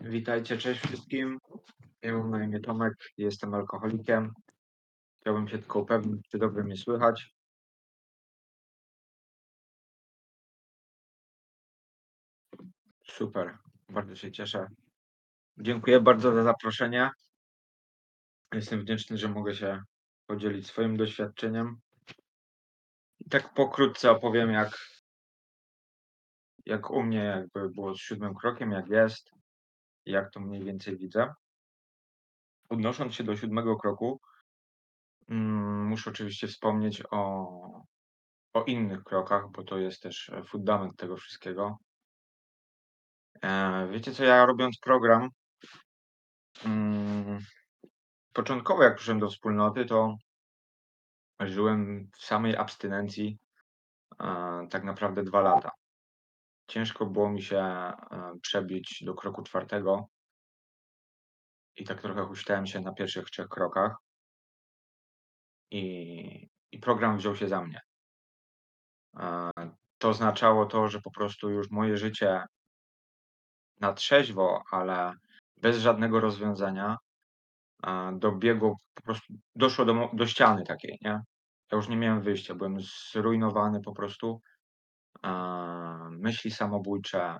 Witajcie, cześć wszystkim. Ja mam na imię Tomek, jestem alkoholikiem. Chciałbym się tylko upewnić, czy dobrze mnie słychać. Super, bardzo się cieszę. Dziękuję bardzo za zaproszenie. Jestem wdzięczny, że mogę się podzielić swoim doświadczeniem. I tak pokrótce opowiem, jak, jak u mnie jakby było z siódmym krokiem, jak jest, jak to mniej więcej widzę. Odnosząc się do siódmego kroku, mm, muszę oczywiście wspomnieć o, o innych krokach, bo to jest też fundament tego wszystkiego. E, wiecie co, ja robiąc program, mm, początkowo jak przyszedłem do wspólnoty, to żyłem w samej abstynencji e, tak naprawdę dwa lata. Ciężko było mi się e, przebić do kroku czwartego i tak trochę huśtałem się na pierwszych trzech krokach i, i program wziął się za mnie. E, to oznaczało to, że po prostu już moje życie na trzeźwo, ale bez żadnego rozwiązania a, dobiegło po prostu, doszło do, do ściany takiej, nie? Ja już nie miałem wyjścia, byłem zrujnowany po prostu. Myśli samobójcze.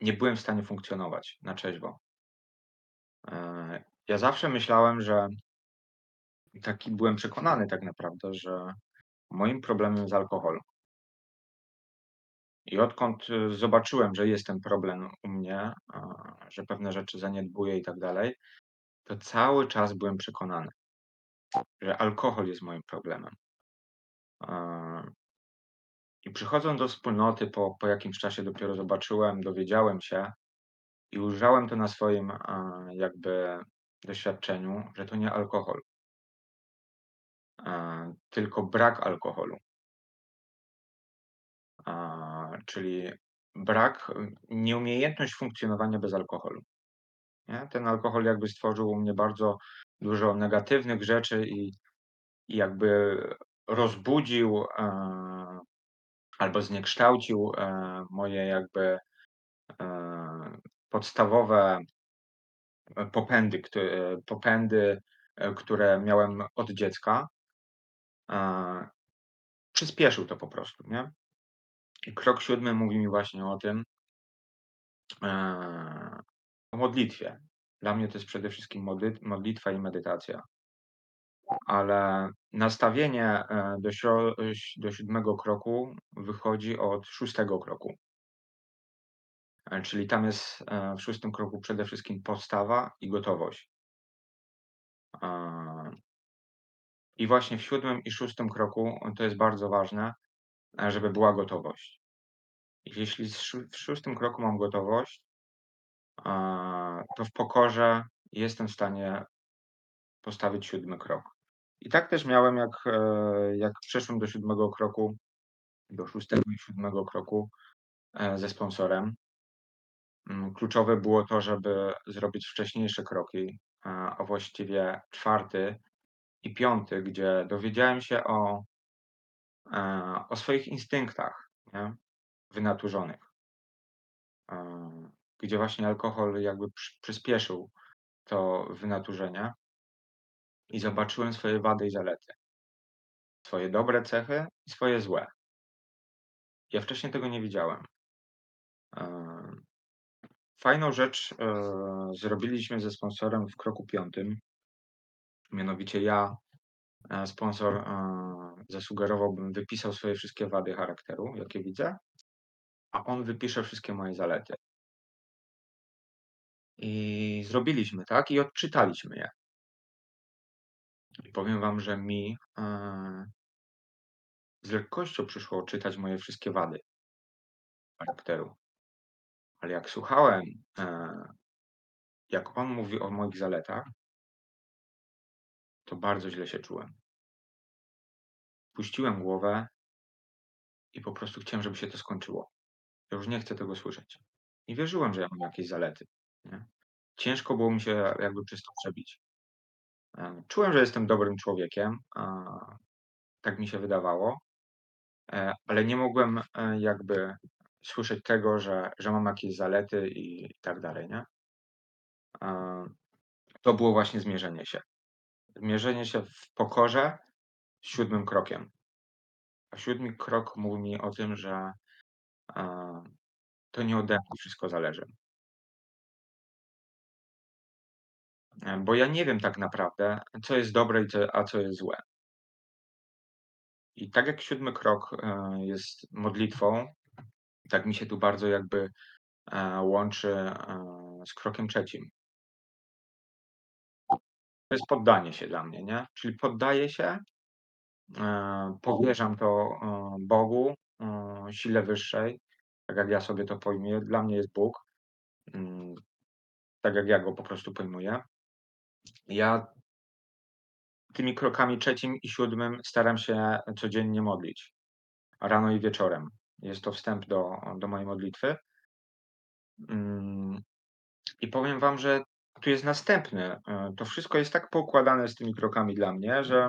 Nie byłem w stanie funkcjonować na trzeźwo. E, Ja zawsze myślałem, że taki byłem przekonany tak naprawdę, że moim problemem jest alkohol. I odkąd y, zobaczyłem, że jest ten problem u mnie, że pewne rzeczy zaniedbuję i tak dalej, to cały czas byłem przekonany, że alkohol jest moim problemem. I przychodząc do wspólnoty po, po jakimś czasie dopiero zobaczyłem, dowiedziałem się i ujrzałem to na swoim jakby doświadczeniu, że to nie alkohol, tylko brak alkoholu. Czyli brak, nieumiejętność funkcjonowania bez alkoholu. Nie? Ten alkohol jakby stworzył u mnie bardzo dużo negatywnych rzeczy i, i jakby rozbudził albo zniekształcił e, moje jakby e, podstawowe popędy, które, popędy, e, które miałem od dziecka. E, przyspieszył to po prostu, nie? Krok siódmy mówi mi właśnie o tym, e, o modlitwie. Dla mnie to jest przede wszystkim modli- modlitwa i medytacja. Ale nastawienie e, do, do siódmego kroku wychodzi od szóstego kroku. E, Czyli tam jest e, w szóstym kroku przede wszystkim podstawa i gotowość. I właśnie w siódmym i szóstym kroku to jest bardzo ważne, żeby była gotowość. Jeśli w szóstym kroku mam gotowość, to w pokorze jestem w stanie postawić siódmy krok. I tak też miałem, jak, e, jak przeszłem do siódmego kroku, do szóstego i siódmego kroku e, ze sponsorem. Mm, Kluczowe było to, żeby zrobić wcześniejsze kroki, a właściwie czwarty i piąty, gdzie dowiedziałem się o, e, o swoich instynktach nie? wynaturzonych, gdzie właśnie alkohol jakby przy- przyspieszył to wynaturzenie i zobaczyłem swoje wady i zalety, swoje dobre cechy i swoje złe. Ja wcześniej tego nie widziałem. Fajną rzecz e, zrobiliśmy ze sponsorem w kroku piątym. Mianowicie ja, e, sponsor, e, zasugerował, bym wypisał swoje wszystkie wady charakteru, jakie widzę, a on wypisze wszystkie moje zalety. I zrobiliśmy tak i odczytaliśmy je. I powiem wam, że mi e, z lekkością przyszło odczytać moje wszystkie wady charakteru. Ale jak słuchałem, e, jak on mówi o moich zaletach, to bardzo źle się czułem. Puściłem głowę i po prostu chciałem, żeby się to skończyło. Ja już nie chcę tego słyszeć. I wierzyłem, że ja mam jakieś zalety. Nie? Ciężko było mi się jakby przez to przebić. E, Czułem, że jestem dobrym człowiekiem, tak mi się wydawało, e, ale nie mogłem e, jakby słyszeć tego, że że mam jakieś zalety i tak dalej, nie? To było właśnie zmierzenie się. Zmierzenie się w pokorze 7 krokiem. A 7 krok mówi mi o tym, że, to nie ode mnie wszystko zależy. Bo ja nie wiem tak naprawdę, co jest dobre i co a co jest złe. I tak jak 7 krok, e, jest modlitwą, tak mi się tu bardzo jakby, e, łączy, e, z krokiem 3. To jest poddanie się dla mnie, nie? Czyli poddaję się, e, powierzam to, e, Bogu, e, sile wyższej, tak jak ja sobie to pojmuję. Dla mnie jest Bóg, mm, tak jak ja go po prostu pojmuję. Ja tymi krokami 3 i 7 staram się codziennie modlić, rano i wieczorem. Jest to wstęp do do mojej modlitwy. Mm, i powiem wam, że tu jest następny. E, to wszystko jest tak poukładane z tymi krokami dla mnie, że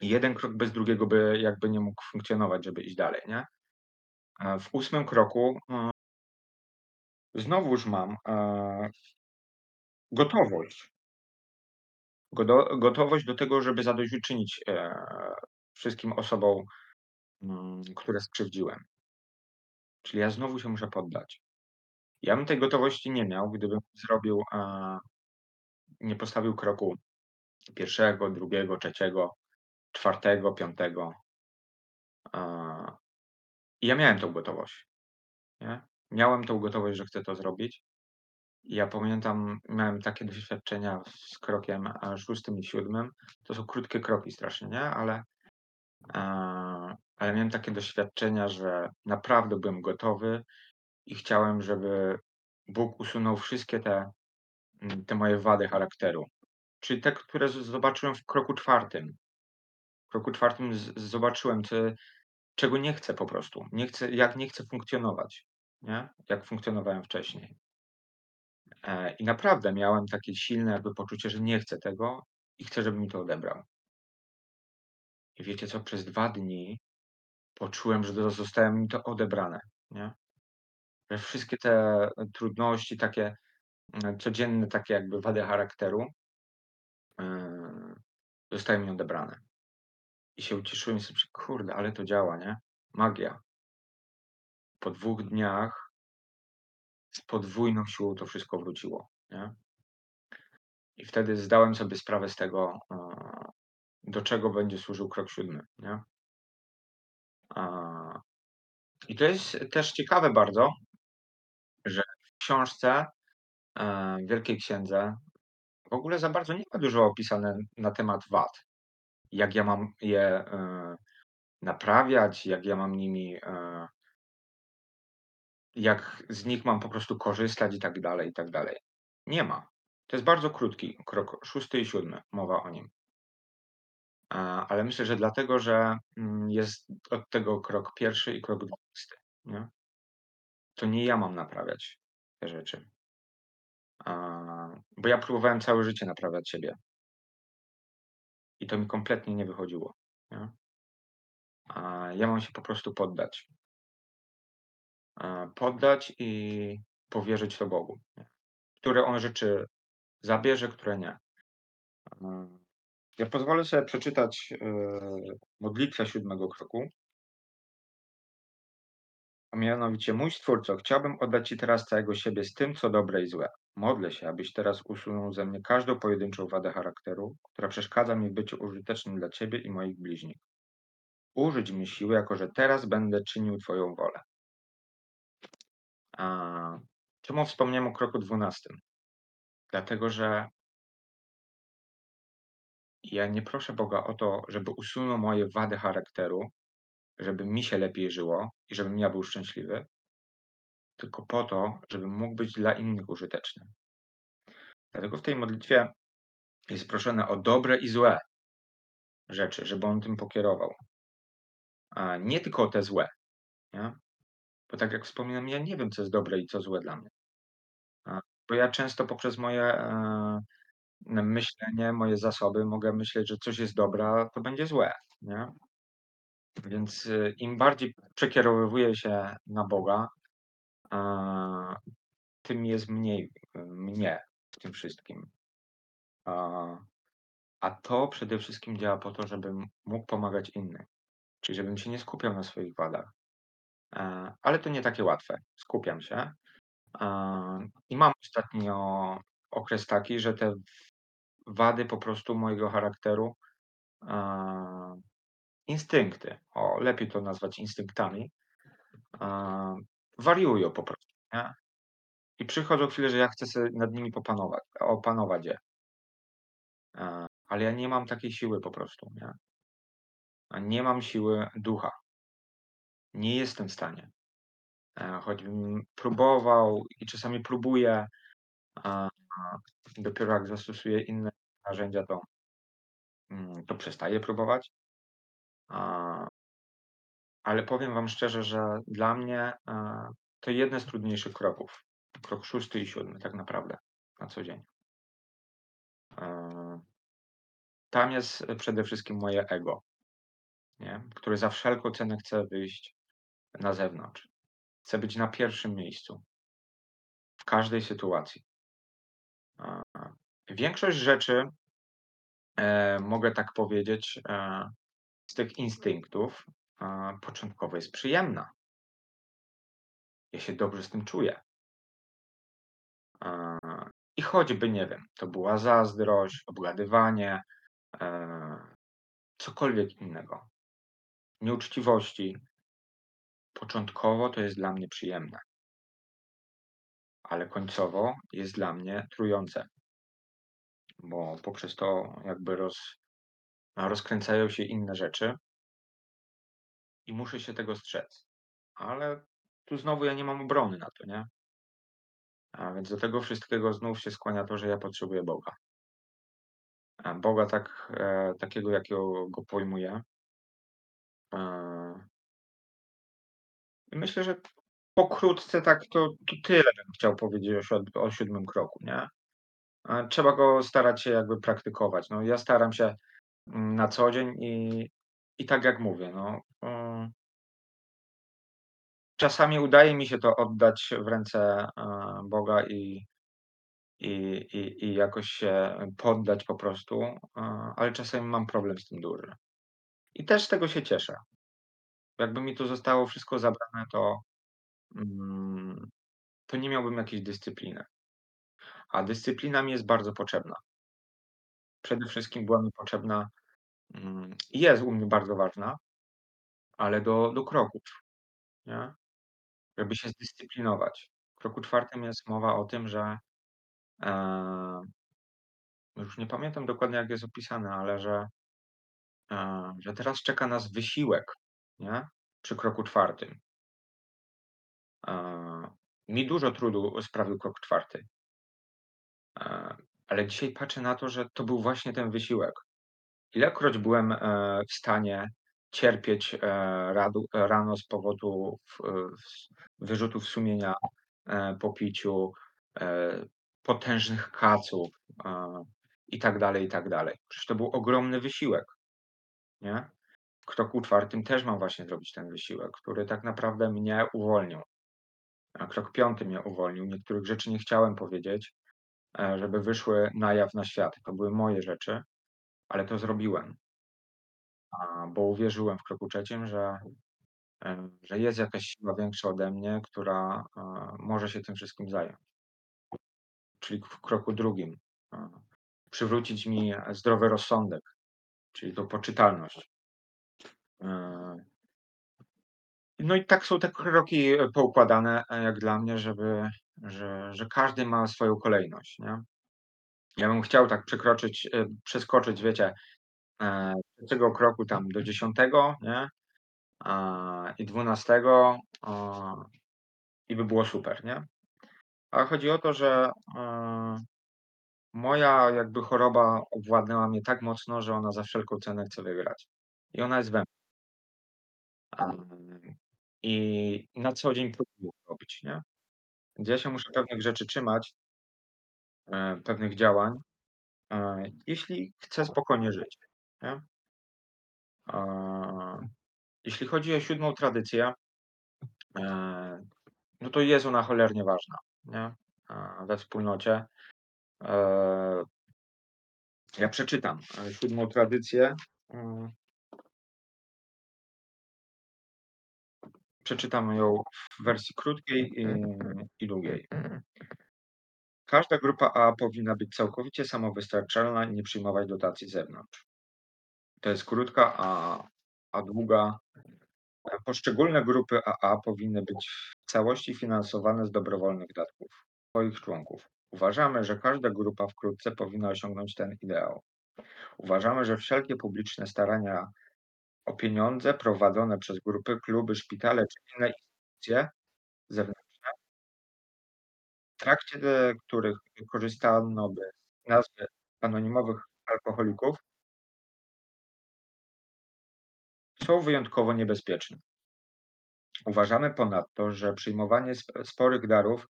jeden krok bez drugiego by jakby nie mógł funkcjonować, żeby iść dalej, nie? A w 8 kroku, e znowuż mam, e gotowość. Gotowość do tego, żeby zadośćuczynić, e, wszystkim osobom, mm, które skrzywdziłem. Czyli ja znowu się muszę poddać. Ja bym tej gotowości nie miał, gdybym zrobił, nie postawił kroku 1, 2, 3, 4, 5. A, i ja miałem tą gotowość, nie? Miałem tą gotowość, że chcę to zrobić. Ja pamiętam, miałem takie doświadczenia z krokiem, a 6 i 7. To są krótkie kroki strasznie, nie? Ale, e, ale miałem takie doświadczenia, że naprawdę byłem gotowy i chciałem, żeby Bóg usunął wszystkie te, mm, te moje wady charakteru. Czyli te, które zobaczyłem w kroku 4. W kroku 4 z zobaczyłem, co czego nie chcę po prostu. Nie chcę jak nie chcę funkcjonować, nie? Jak funkcjonowałem wcześniej. E, i naprawdę miałem takie silne jakby poczucie, że nie chcę tego i chcę, żeby mi to odebrał. I wiecie co? Przez 2 dni poczułem, że do zostało mi to odebrane, nie? Że wszystkie te trudności, takie, mm, codzienne takie jakby wady charakteru yy, zostały mi odebrane. I się ucieszyłem i sobie "Kurde, ale to działa, nie? Magia". Po 2 dniach z podwójną siłą to wszystko wróciło, nie? I wtedy zdałem sobie sprawę z tego, e, do czego będzie służył krok 7, nie? A, i to jest też ciekawe bardzo że w książce, e, Wielkiej Księdze w ogóle za bardzo nie ma dużo opisane na temat wad. Jak ja mam je, e, naprawiać, jak ja mam nimi, e jak z nich mam po prostu korzystać i tak dalej, i tak dalej. Nie ma. To jest bardzo krótki krok 6 i 7, mowa o nim. Ale myślę, że dlatego, że, mm, jest od tego krok 1 i krok 20, nie? To nie ja mam naprawiać te rzeczy. Bo ja próbowałem całe życie naprawiać siebie. I to mi kompletnie nie wychodziło, nie? Ja mam się po prostu poddać. A, poddać i powierzyć to Bogu? Które On rzeczy zabierze, które nie. A, ja pozwolę sobie przeczytać, yy, modlitwę 7 kroku. A mianowicie: "Mój Stwórco, chciałbym oddać Ci teraz całego siebie z tym, co dobre i złe. Modlę się, abyś teraz usunął ze mnie każdą pojedynczą wadę charakteru, która przeszkadza mi w byciu użytecznym dla Ciebie i moich bliźnich. Użyć mi siły, jako że teraz będę czynił Twoją wolę". A, czemu wspomniałem o kroku 12? Dlatego, że ja nie proszę Boga o to, żeby usunął moje wady charakteru, żeby mi się lepiej żyło i żebym ja był szczęśliwy tylko po to, żebym mógł być dla innych użyteczny. Dlatego w tej modlitwie jest proszone o dobre i złe rzeczy, żeby On tym pokierował. A nie tylko o te złe, nie? Bo tak jak wspominam, ja nie wiem, co jest dobre i co złe dla mnie. Bo ja często poprzez moje, e, myślenie, moje zasoby mogę myśleć, że coś jest dobre, a to będzie złe, nie? Więc, y, im bardziej przekierowywuję się na Boga tym jest mniej, y, mnie w tym wszystkim. A a to przede wszystkim działa po to, żebym mógł pomagać innym. Czyli żebym się nie skupiał na swoich wadach. Eee, ale to nie takie łatwe. Skupiam się. Eee, i mam ostatnio okres taki, że te wady po prostu mojego charakteru, eee, instynkty, o lepiej to nazwać instynktami, wariują po prostu, nie? I przychodzą chwile, że ja chcę sobie nad nimi popanować opanować je. Ale ja nie mam takiej siły po prostu, nie? Nie mam siły ducha. Nie jestem w stanie. Eee, choćbym próbował i czasami próbuję, a dopiero jak zastosuję inne narzędzia, to mm, to przestaję próbować. Ale powiem wam szczerze, że dla mnie, e, to jedne z trudniejszych kroków. Krok 6 i 7 tak naprawdę na co dzień. Eee tam jest przede wszystkim moje ego, nie? Które za wszelką cenę chce wyjść na zewnątrz. Chcę być na pierwszym miejscu. W każdej sytuacji. Większość rzeczy e, mogę tak powiedzieć, e, z tych instynktów, początkowo jest przyjemna. Ja się dobrze z tym czuję. I choćby, nie wiem, to była zazdrość, obgadywanie, e, cokolwiek innego, nieuczciwości. Początkowo to jest dla mnie przyjemne. Ale końcowo jest dla mnie trujące. Bo poprzez to jakby roz rozkręcają się inne rzeczy i muszę się tego strzec. Ale tu znowu ja nie mam obrony na to, nie? A więc do tego wszystkiego znów się skłania to, że ja potrzebuję Boga. Boga tak e, takiego, jakiego go pojmuję. Eee i myślę, że pokrótce tak to to tyle bym chciał powiedzieć o o 7 kroku, nie? Trzeba go starać się jakby praktykować. No ja staram się, mm, na co dzień i i tak jak mówię, no, mm czasami udaje mi się to oddać w ręce, e, Boga i i i i jakoś się poddać po prostu, e, ale czasami mam problem z tym duży. I też z tego się cieszę. Jakby mi to zostało wszystko zabrane, to mm, to nie miałbym jakiejś dyscypliny. A dyscyplina mi jest bardzo potrzebna. Przede wszystkim była mi potrzebna, mm, i jest u mnie bardzo ważna, ale do do kroków, nie? Żeby się zdyscyplinować. W kroku 4 jest mowa o tym, że, już nie pamiętam dokładnie, jak jest opisane, ale że że teraz czeka nas wysiłek, nie? Przy kroku 4. Eee, mi dużo trudu sprawił krok 4. Eee, ale dzisiaj patrzę na to, że to był właśnie ten wysiłek. Ilekroć byłem, e, w stanie cierpieć, e, radu rano z powodu wyrzutów sumienia, e, po piciu, e, potężnych kaców, e, i tak dalej, i tak dalej. Przecież to był ogromny wysiłek, nie? Kroku 4 też mam właśnie zrobić ten wysiłek, który tak naprawdę mnie uwolnił. A krok 5 mnie uwolnił. Niektórych rzeczy nie chciałem powiedzieć, e, żeby wyszły na jaw, na świat. To były moje rzeczy, ale to zrobiłem. Bo uwierzyłem w kroku 3, że e, że jest jakaś siła większa ode mnie, która, e, może się tym wszystkim zająć. Czyli w kroku 2, e, przywrócić mi zdrowy rozsądek, czyli tą poczytalność. Eee no i tak są te kroki, e, poukładane, e, jak dla mnie, żeby że że każdy ma swoją kolejność, nie? Ja bym chciał tak przekroczyć, e, przeskoczyć, wiecie, e, z 3 kroku tam do 10, nie? I 12, a, i by było super, nie? A chodzi o to, że, e, moja jakby choroba owładnęła mnie tak mocno, że ona za wszelką cenę chce wygrać. I ona jest we m I na co dzień próbuję robić, nie? Więc ja się muszę pewnych rzeczy trzymać e, pewnych działań, e, jeśli chcę spokojnie żyć, nie? A, jeśli chodzi o 7 tradycję, e, no to jest ona cholernie ważna, nie, e, we wspólnocie. Ja przeczytam, e, 7 tradycję, mm Przeczytam ją w wersji krótkiej i i długiej. Każda grupa A powinna być całkowicie samowystarczalna i nie przyjmować dotacji z zewnątrz. To jest krótka, a a długa. E, poszczególne grupy AA powinny być w całości finansowane z dobrowolnych datków swoich członków. Uważamy, że każda grupa wkrótce powinna osiągnąć ten ideał. Uważamy, że wszelkie publiczne starania o pieniądze prowadzone przez grupy, kluby, szpitale czy inne instytucje zewnętrzne w trakcie, których korzystano by nazwy anonimowych alkoholików są wyjątkowo niebezpieczne. Uważamy ponadto, że przyjmowanie sp sporych darów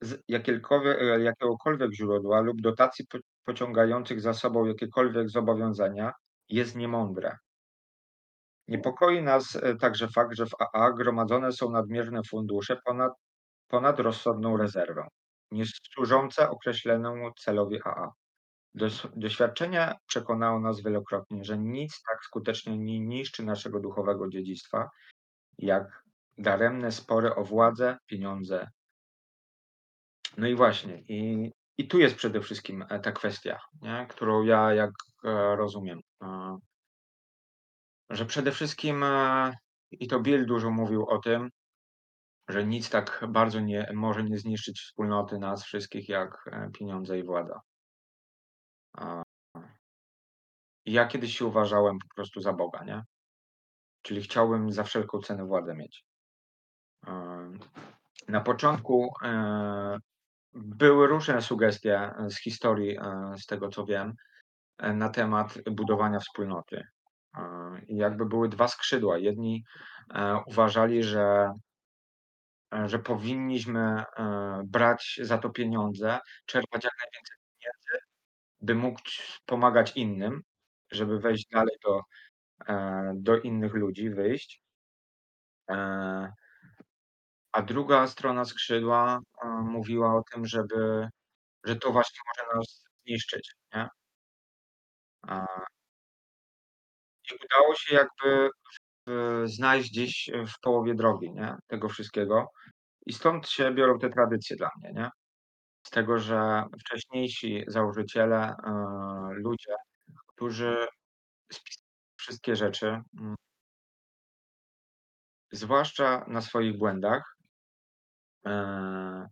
z jakiegokolwiek źródła lub dotacji po pociągających za sobą jakiekolwiek zobowiązania jest niemądre. Niepokoi nas, e, także fakt, że w AA gromadzone są nadmierne fundusze ponad ponad rozsądną rezerwę, niesłużące określonemu celowi AA. Doś doświadczenie przekonało nas wielokrotnie, że nic tak skutecznie nie niszczy naszego duchowego dziedzictwa, jak daremne spory o władzę, pieniądze. No i właśnie, i i tu jest przede wszystkim, e, ta kwestia, nie, którą ja jak, rozumiem, e że przede wszystkim, e, i to Bill dużo mówił o tym, że nic tak bardzo nie może nie zniszczyć wspólnoty nas wszystkich jak, e, pieniądze i władza. Ja kiedyś się uważałem po prostu za Boga, nie? Czyli chciałbym za wszelką cenę władzę mieć. Na początku, e, były różne sugestie, e, z historii, e, z tego co wiem, e, na temat budowania wspólnoty. E, i jakby były 2 skrzydła. Jedni, e, uważali, że e, że powinniśmy, e, brać za to pieniądze, czerpać jak najwięcej pieniędzy, by móc pomagać innym, żeby wejść dalej do, e, do innych ludzi wyjść. E a druga strona skrzydła, e, mówiła o tym, żeby że to właśnie może nas zniszczyć, nie? I udało się jakby w znaleźć gdzieś w połowie drogi, nie, tego wszystkiego. I stąd się biorą te tradycje dla mnie, nie? Z tego, że wcześniejsi założyciele, e, ludzie, którzy spisali wszystkie rzeczy, mm zwłaszcza na swoich błędach e,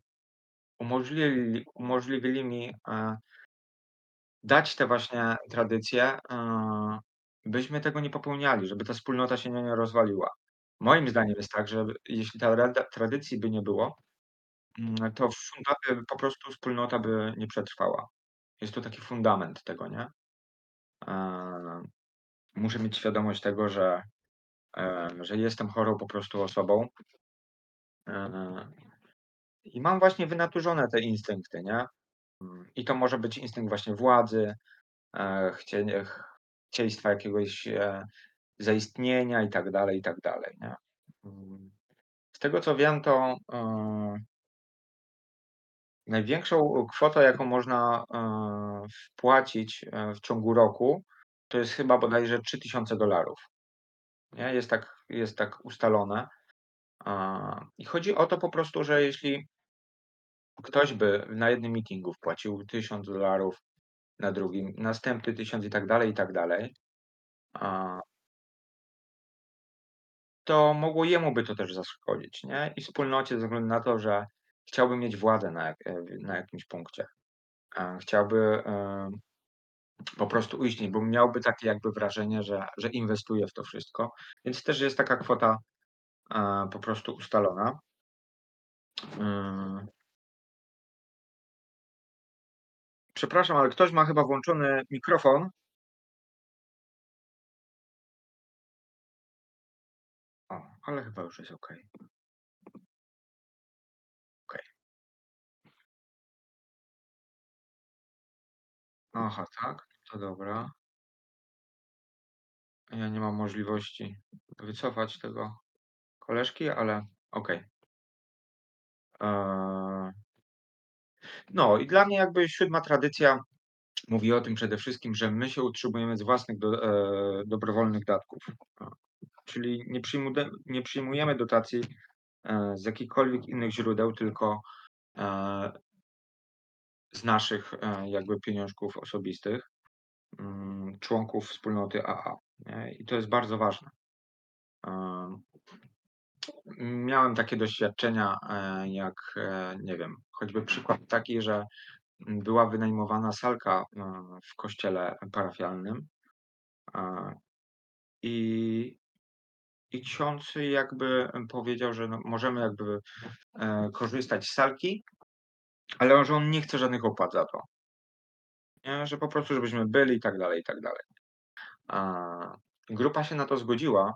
umożliwili umożliwili mi, e dać te właśnie tradycje, e, byśmy tego nie popełniali, żeby ta wspólnota się nie nie rozwaliła. Moim zdaniem jest tak, że jeśli ta tradycji by nie było, mm, to y, po prostu wspólnota by nie przetrwała. Jest to taki fundament tego, nie? E, muszę mieć świadomość tego, że, e, że jestem chorą po prostu osobą. E, i mam właśnie wynaturzone te instynkty, nie? I to może być instynkt właśnie władzy, e, chcienie ch chcieństwa jakiegoś, e, zaistnienia i tak dalej, i tak dalej, nie? Mm, z tego co wiem, to, e największą kwotę, jaką można, wpłacić, w ciągu roku, to jest chyba bodajże $3000 Nie, jest tak jest tak ustalone. I chodzi o to po prostu, że jeśli ktoś by na jednym meetingu wpłacił $1000, na drugim następny 1000 i tak dalej, i tak dalej, to mogło jemu by to też zaszkodzić, nie? I wspólnocie ze względu na to, że chciałby mieć władzę na e, na jakimś punkcie. Chciałby, e, po prostu istnieć, bo miałby takie jakby wrażenie, że że inwestuje w to wszystko, więc też jest taka kwota, e, po prostu ustalona. Yy Przepraszam, ale ktoś ma chyba włączony mikrofon. O, ale chyba już jest okej. Okej. Aha, tak? To dobra. Ja nie mam możliwości wycofać tego koleżki, ale okej. Eee no i dla mnie jakby 7. tradycja mówi o tym przede wszystkim, że my się utrzymujemy z własnych do eee, dobrowolnych datków. A, czyli nie przyjmude nie przyjmujemy dotacji, eee, z jakichkolwiek innych źródeł, tylko, eee z naszych, eee, jakby pieniążków osobistych, mm, członków wspólnoty AA, nie, i to jest bardzo ważne. Miałem takie doświadczenia, eee, jak, eee, nie wiem, choćby przykład taki, że, była wynajmowana salka, eee, w kościele parafialnym, i i ksiądz jakby powiedział, że no możemy jakby, korzystać z salki, ale że on nie chce żadnych opłat za to. Nie, że po prostu żebyśmy byli i tak dalej, i tak dalej. Grupa się na to zgodziła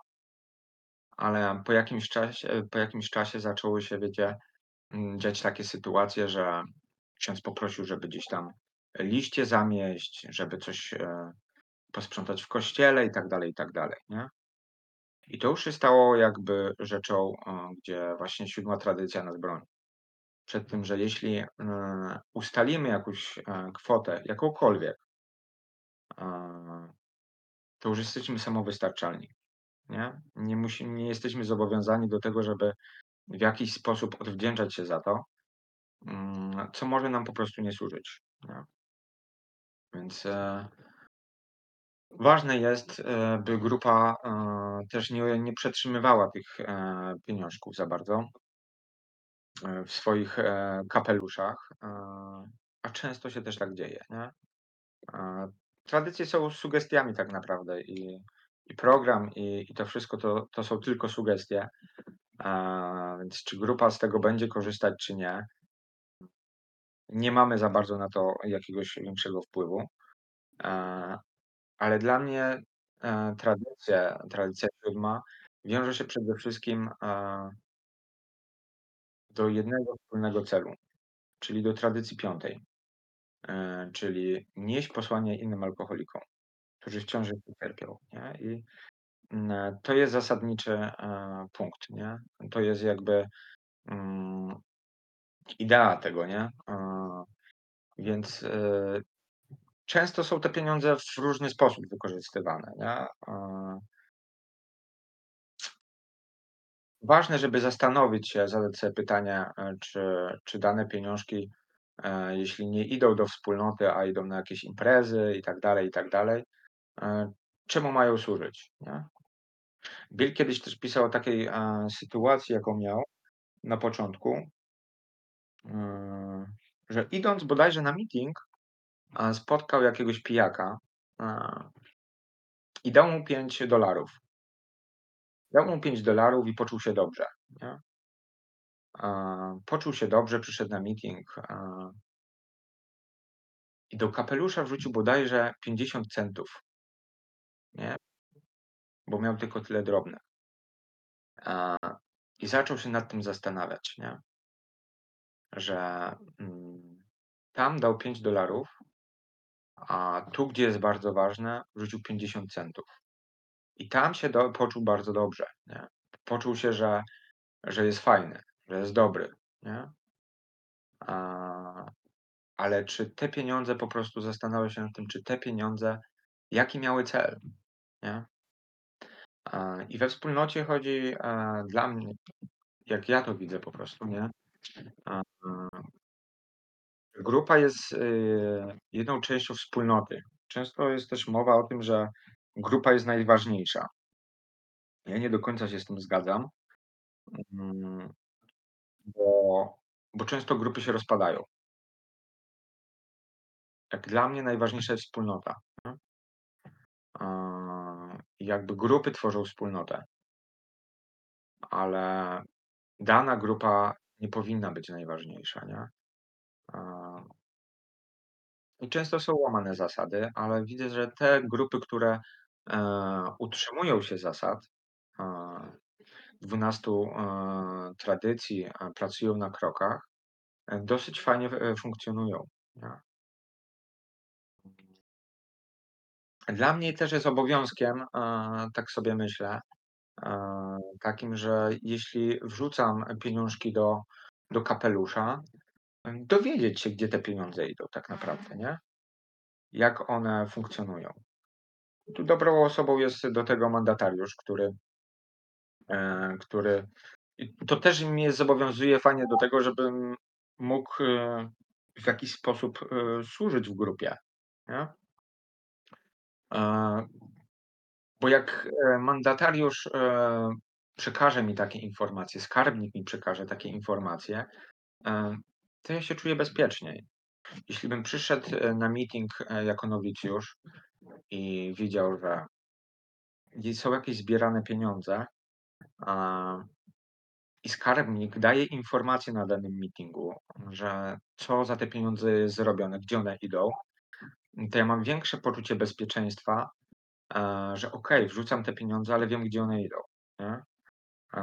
ale po jakimś czasie po jakimś czasie zaczęły się, wiecie, mm, dziać takie sytuacje, że ksiądz poprosił, żeby gdzieś tam liście zamieść, żeby coś, eee, posprzątać w kościele i tak dalej, i tak dalej, nie? I to już się stało jakby rzeczą, eee, gdzie właśnie 7. tradycja nas broni. Przed tym, że jeśli, eee, ustalimy jakąś, kwotę, jakąkolwiek to już jesteśmy samowystarczalni, nie? Nie musi nie jesteśmy zobowiązani do tego, żeby w jakiś sposób odwdzięczać się za to, mm, co może nam po prostu nie służyć, nie? Więc, eee ważne jest, eee, by grupa, eee, też nie nie przetrzymywała tych, eee, pieniążków za bardzo eee, w swoich, eee, kapeluszach, eee, a często się też tak dzieje, nie? Eee, tradycje są sugestiami tak naprawdę i i program, i i to wszystko to to są tylko sugestie, eee, więc czy grupa z tego będzie korzystać, czy nie nie mamy za bardzo na to jakiegoś większego wpływu. Eee, ale dla mnie, eee, tradycja tradycja 7 wiąże się przede wszystkim, eee do jednego wspólnego celu, czyli do tradycji 5, eee, czyli nieść posłanie innym alkoholikom, którzy wciąż jeszcze cierpią, nie? I, mm, to jest zasadniczy, eee, punkt, nie? To jest jakby, mm, idea tego, nie? Eee, więc, eee, często są te pieniądze w różny sposób wykorzystywane, nie? Ważne, żeby zastanowić się, zadać sobie pytanie, e, czy czy dane pieniążki, jeśli nie idą do wspólnoty, a idą na jakieś imprezy i tak dalej, i tak dalej, czemu mają służyć, nie? Bill kiedyś też pisał o takiej, eee, sytuacji, jaką miał na początku eee, że idąc bodajże na meeting, spotkał jakiegoś pijaka, i dał mu $5. Dał mu $5 i poczuł się dobrze, nie? Poczuł się dobrze, przyszedł na meeting, i do kapelusza wrzucił bodajże 50 centów. Nie? Bo miał tylko tyle drobnych. Eee, i zaczął się nad tym zastanawiać, nie? Że, mm, tam dał $5, a tu, gdzie jest bardzo ważne, wrzucił 50 centów. I tam się do poczuł bardzo dobrze, nie? Poczuł się, że że jest fajny, że jest dobry, nie? Eee, ale czy te pieniądze po prostu zastanawiał się nad tym, czy te pieniądze jaki miały cel, nie? I we wspólnocie chodzi, dla mnie, jak ja to widzę po prostu, nie? Grupa jest, yy, jedną częścią wspólnoty. Często jest też mowa o tym, że grupa jest najważniejsza. Ja nie do końca się z tym zgadzam. Mm, bo bo często grupy się rozpadają. Jak dla mnie najważniejsza jest wspólnota, nie? Jakby grupy tworzą wspólnotę. Ale dana grupa nie powinna być najważniejsza, nie? I często są łamane zasady, ale widzę, że te grupy, które, eee, utrzymują się zasad, eee, 12, eee, tradycji, pracują na krokach, e, dosyć fajnie e, funkcjonują, nie? Dla mnie też jest obowiązkiem, eee, tak sobie myślę, eee, takim, że jeśli wrzucam pieniążki do do kapelusza, dowiedzieć się, gdzie te pieniądze idą tak naprawdę, nie? Jak one funkcjonują. Tu dobrą osobą jest do tego mandatariusz, który e, który i to też mnie zobowiązuje fajnie do tego, żebym mógł, e, w jakiś sposób, e, służyć w grupie, nie? Bo jak, e, mandatariusz, e, przekaże mi takie informacje, skarbnik mi przekaże takie informacje, e, to ja się czuję bezpieczniej. Jeśli bym przyszedł, na meeting, jako nowicjusz i widział, że są jakieś zbierane pieniądze, i skarbnik daje informację na danym meetingu, że co za te pieniądze jest zrobione, gdzie one idą, to ja mam większe poczucie bezpieczeństwa, e, że okej, wrzucam te pieniądze, ale wiem, gdzie one idą, nie? E,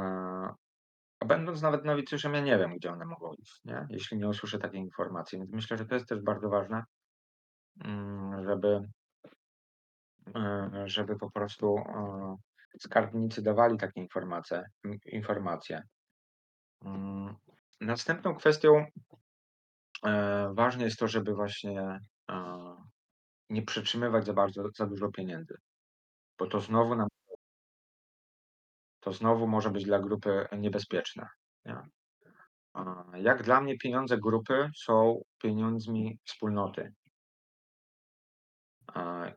a będąc nawet nowicjuszem, ja nie wiem, gdzie one mogą iść, nie? Jeśli nie usłyszę takiej informacji. Więc myślę, że to jest też bardzo ważne, mm, żeby e, żeby po prostu, skarbnicy dawali takie informace m informacje. Mm, następną kwestią ważne jest to, żeby właśnie, nie przytrzymywać za bardzo za dużo pieniędzy, bo to znowu nam to znowu może być dla grupy niebezpieczne, nie? Jak dla mnie pieniądze grupy są pieniędzmi wspólnoty.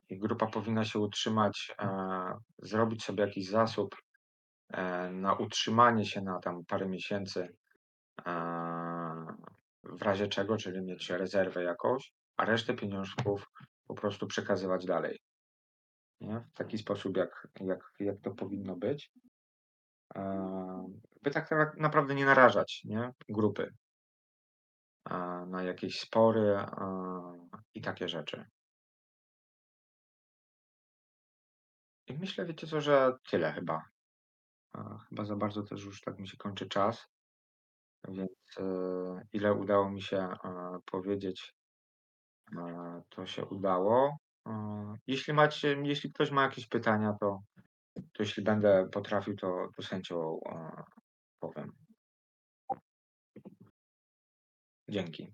I grupa powinna się utrzymać, e, zrobić sobie jakiś zasób, e, na utrzymanie się na tam parę miesięcy, e, w razie czego, czyli mieć rezerwę jakąś, a resztę pieniążków po prostu przekazywać dalej. Nie? W taki sposób, jak jak jak to powinno być. E, by tak na naprawdę nie narażać, nie, grupy a, na jakieś spory, a, i takie rzeczy. I myślę, wiecie co, że tyle chyba. A, chyba za bardzo też już tak mi się kończy czas, więc, e, ile udało mi się, e, powiedzieć, e, to się udało. E, jeśli macie jeśli ktoś ma jakieś pytania, to to jeśli będę potrafił, to to z chęcią, e, powiem. Dzięki.